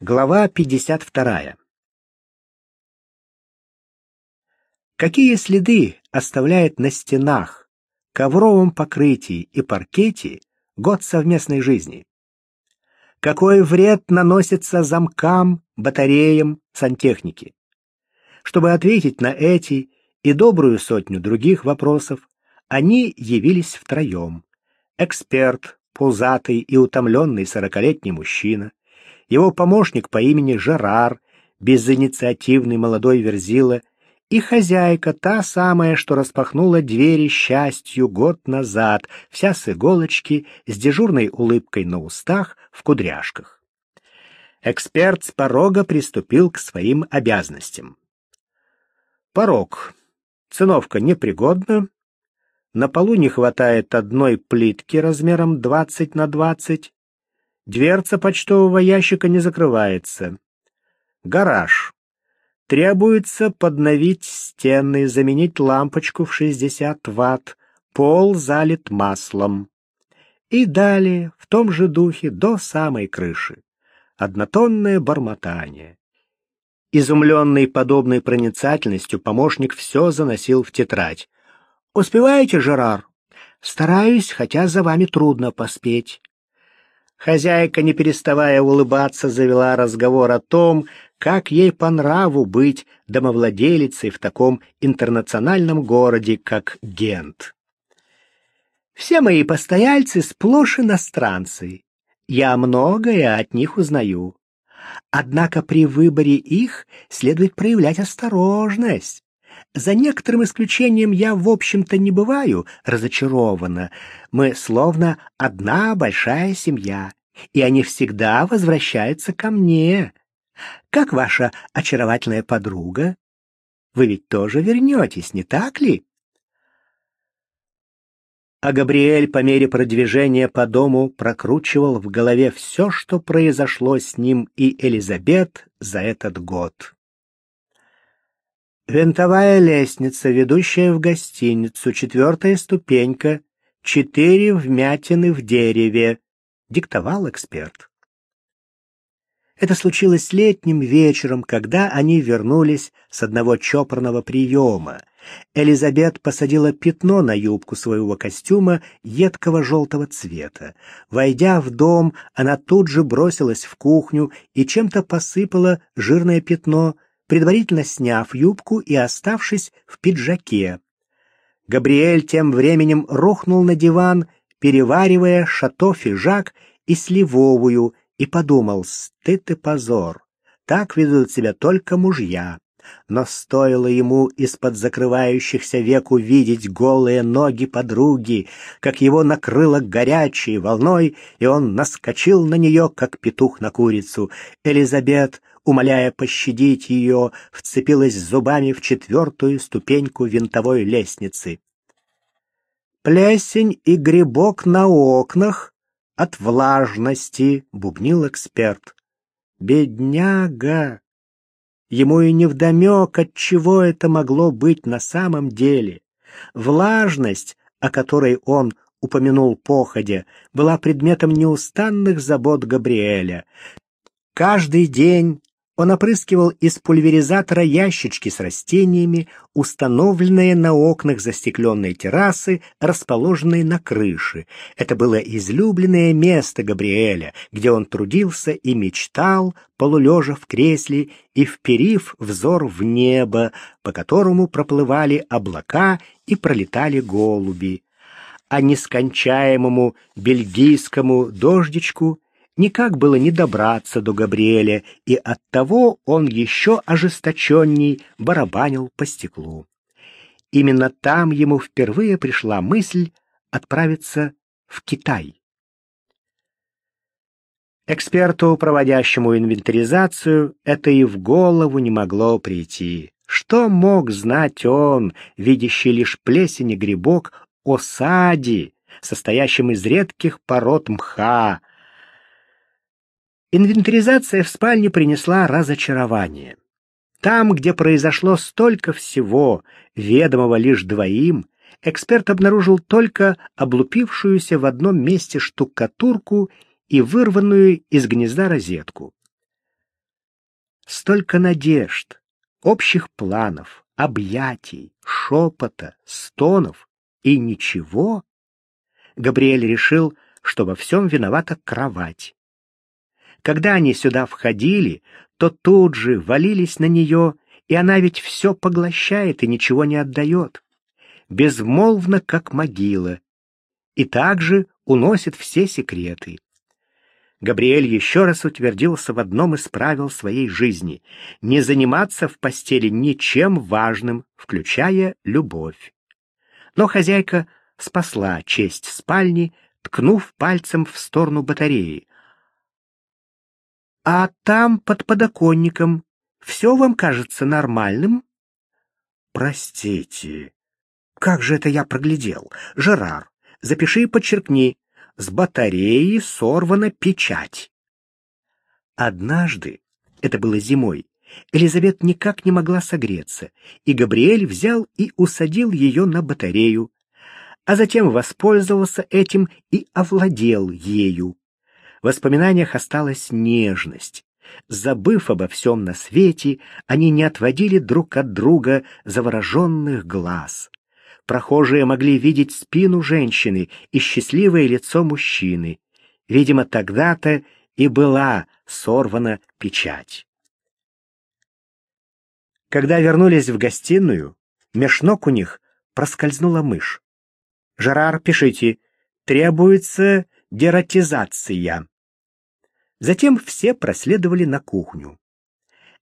Глава 52. Какие следы оставляет на стенах, ковровом покрытии и паркете год совместной жизни? Какой вред наносится замкам, батареям, сантехники? Чтобы ответить на эти и добрую сотню других вопросов, они явились втроем. Эксперт, пузатый и утомленный сорокалетний мужчина, его помощник по имени Жерар, безинициативный молодой верзила, и хозяйка, та самая, что распахнула двери счастью год назад, вся с иголочки, с дежурной улыбкой на устах, в кудряшках. Эксперт с порога приступил к своим обязанностям. Порог. Циновка непригодна. На полу не хватает одной плитки размером 20 на 20. Дверца почтового ящика не закрывается. Гараж. Требуется подновить стены, заменить лампочку в 60 ватт. Пол залит маслом. И далее, в том же духе, до самой крыши. Однотонное бормотание. Изумленный подобной проницательностью, помощник все заносил в тетрадь. «Успеваете, Жерар?» «Стараюсь, хотя за вами трудно поспеть». Хозяйка, не переставая улыбаться, завела разговор о том, как ей по нраву быть домовладелицей в таком интернациональном городе, как Гент. «Все мои постояльцы сплошь иностранцы. Я многое от них узнаю. Однако при выборе их следует проявлять осторожность. За некоторым исключением я, в общем-то, не бываю разочарована. Мы словно одна большая семья, и они всегда возвращаются ко мне. Как ваша очаровательная подруга? Вы ведь тоже вернетесь, не так ли? А Габриэль по мере продвижения по дому прокручивал в голове все, что произошло с ним и Элизабет за этот год. Винтовая лестница, ведущая в гостиницу, четвертая ступенька, четыре вмятины в дереве, диктовал эксперт. Это случилось летним вечером, когда они вернулись с одного чопорного приема. Элизабет посадила пятно на юбку своего костюма едкого желтого цвета. Войдя в дом, она тут же бросилась в кухню и чем-то посыпала жирное пятно предварительно сняв юбку и оставшись в пиджаке. Габриэль тем временем рухнул на диван, переваривая шато фижак и сливовую, и подумал, стыд и позор. Так ведут себя только мужья но стоило ему из-под закрывающихся век увидеть голые ноги подруги, как его накрыло горячей волной, и он наскочил на нее, как петух на курицу. Элизабет, умоляя пощадить ее, вцепилась зубами в четвертую ступеньку винтовой лестницы. «Плесень и грибок на окнах от влажности», — бубнил эксперт. «Бедняга!» Ему и невдомек, от чего это могло быть на самом деле. Влажность, о которой он упомянул походя, была предметом неустанных забот Габриэля. Каждый день он опрыскивал из пульверизатора ящички с растениями, установленные на окнах застекленной террасы, расположенной на крыше. Это было излюбленное место Габриэля, где он трудился и мечтал, полулежа в кресле и вперив взор в небо, по которому проплывали облака и пролетали голуби. А нескончаемому бельгийскому дождичку никак было не добраться до Габриэля, и оттого он еще ожесточенней барабанил по стеклу. Именно там ему впервые пришла мысль отправиться в Китай. Эксперту, проводящему инвентаризацию, это и в голову не могло прийти. Что мог знать он, видящий лишь плесень и грибок, о саде, состоящем из редких пород мха, Инвентаризация в спальне принесла разочарование. Там, где произошло столько всего, ведомого лишь двоим, эксперт обнаружил только облупившуюся в одном месте штукатурку и вырванную из гнезда розетку. Столько надежд, общих планов, объятий, шепота, стонов и ничего. Габриэль решил, что во всем виновата кровать. Когда они сюда входили, то тут же валились на нее, и она ведь все поглощает и ничего не отдает. Безмолвно, как могила. И также уносит все секреты. Габриэль еще раз утвердился в одном из правил своей жизни — не заниматься в постели ничем важным, включая любовь. Но хозяйка спасла честь спальни, ткнув пальцем в сторону батареи. «А там, под подоконником, все вам кажется нормальным?» «Простите, как же это я проглядел? Жерар, запиши и подчеркни с батареи сорвана печать. Однажды, это было зимой, Элизабет никак не могла согреться, и Габриэль взял и усадил ее на батарею, а затем воспользовался этим и овладел ею. В воспоминаниях осталась нежность. Забыв обо всем на свете, они не отводили друг от друга завороженных глаз. Прохожие могли видеть спину женщины и счастливое лицо мужчины. Видимо, тогда-то и была сорвана печать. Когда вернулись в гостиную, меж ног у них проскользнула мышь. «Жерар, пишите, требуется дератизация». Затем все проследовали на кухню.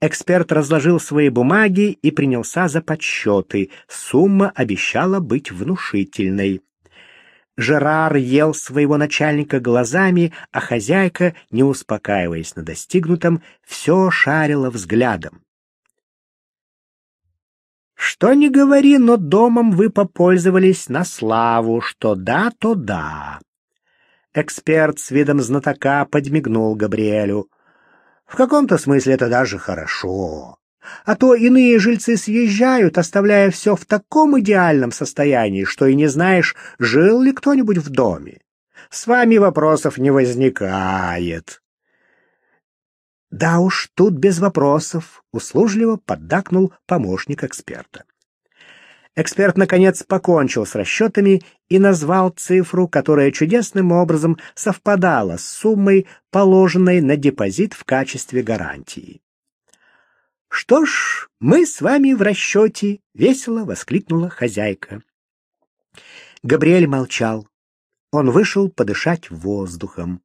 Эксперт разложил свои бумаги и принялся за подсчеты. Сумма обещала быть внушительной. Жерар ел своего начальника глазами, а хозяйка, не успокаиваясь на достигнутом, все шарила взглядом. «Что ни говори, но домом вы попользовались на славу, что да, то да». Эксперт с видом знатока подмигнул Габриэлю. В каком-то смысле это даже хорошо. А то иные жильцы съезжают, оставляя все в таком идеальном состоянии, что и не знаешь, жил ли кто-нибудь в доме. С вами вопросов не возникает. Да уж, тут без вопросов, услужливо поддакнул помощник эксперта. Эксперт, наконец, покончил с расчетами и назвал цифру, которая чудесным образом совпадала с суммой, положенной на депозит в качестве гарантии. «Что ж, мы с вами в расчете!» — весело воскликнула хозяйка. Габриэль молчал. Он вышел подышать воздухом.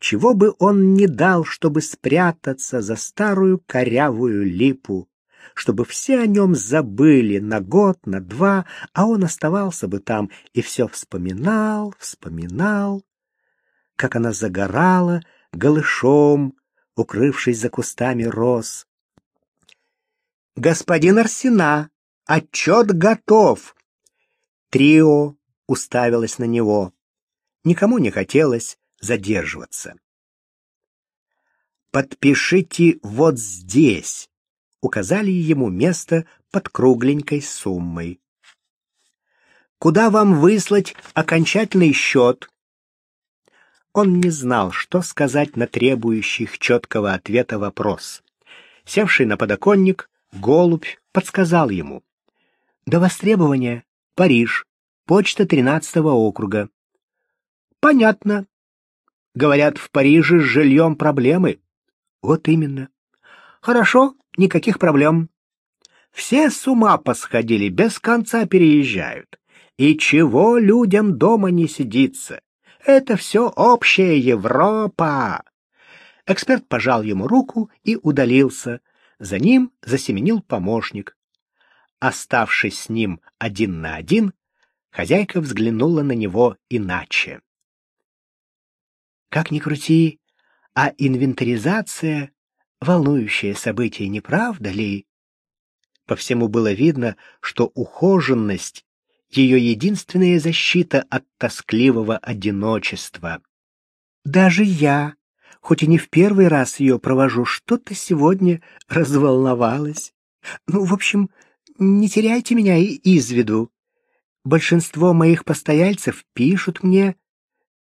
Чего бы он не дал, чтобы спрятаться за старую корявую липу чтобы все о нем забыли на год, на два, а он оставался бы там и все вспоминал, вспоминал, как она загорала голышом, укрывшись за кустами роз. «Господин Арсена, отчет готов!» Трио уставилось на него. Никому не хотелось задерживаться. «Подпишите вот здесь», указали ему место под кругленькой суммой. «Куда вам выслать окончательный счет?» Он не знал, что сказать на требующих четкого ответа вопрос. Севший на подоконник, голубь подсказал ему. «До востребования. Париж. Почта тринадцатого округа». «Понятно. Говорят, в Париже с жильем проблемы». «Вот именно. Хорошо, никаких проблем. Все с ума посходили, без конца переезжают. И чего людям дома не сидится? Это все общая Европа. Эксперт пожал ему руку и удалился. За ним засеменил помощник. Оставшись с ним один на один, хозяйка взглянула на него иначе. Как ни крути, а инвентаризация волнующее событие, не правда ли? По всему было видно, что ухоженность — ее единственная защита от тоскливого одиночества. Даже я, хоть и не в первый раз ее провожу, что-то сегодня разволновалась. Ну, в общем, не теряйте меня и из виду. Большинство моих постояльцев пишут мне,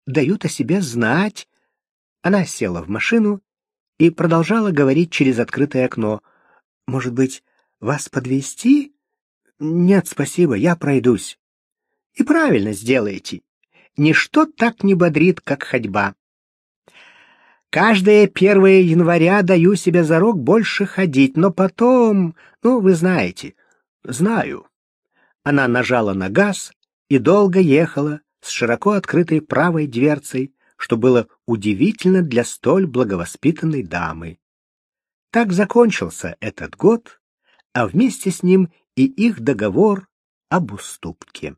дают о себе знать. Она села в машину и продолжала говорить через открытое окно. «Может быть, вас подвести? «Нет, спасибо, я пройдусь». «И правильно сделаете. Ничто так не бодрит, как ходьба. Каждое первое января даю себе зарок больше ходить, но потом, ну, вы знаете, знаю». Она нажала на газ и долго ехала с широко открытой правой дверцей, что было удивительно для столь благовоспитанной дамы. Так закончился этот год, а вместе с ним и их договор об уступке.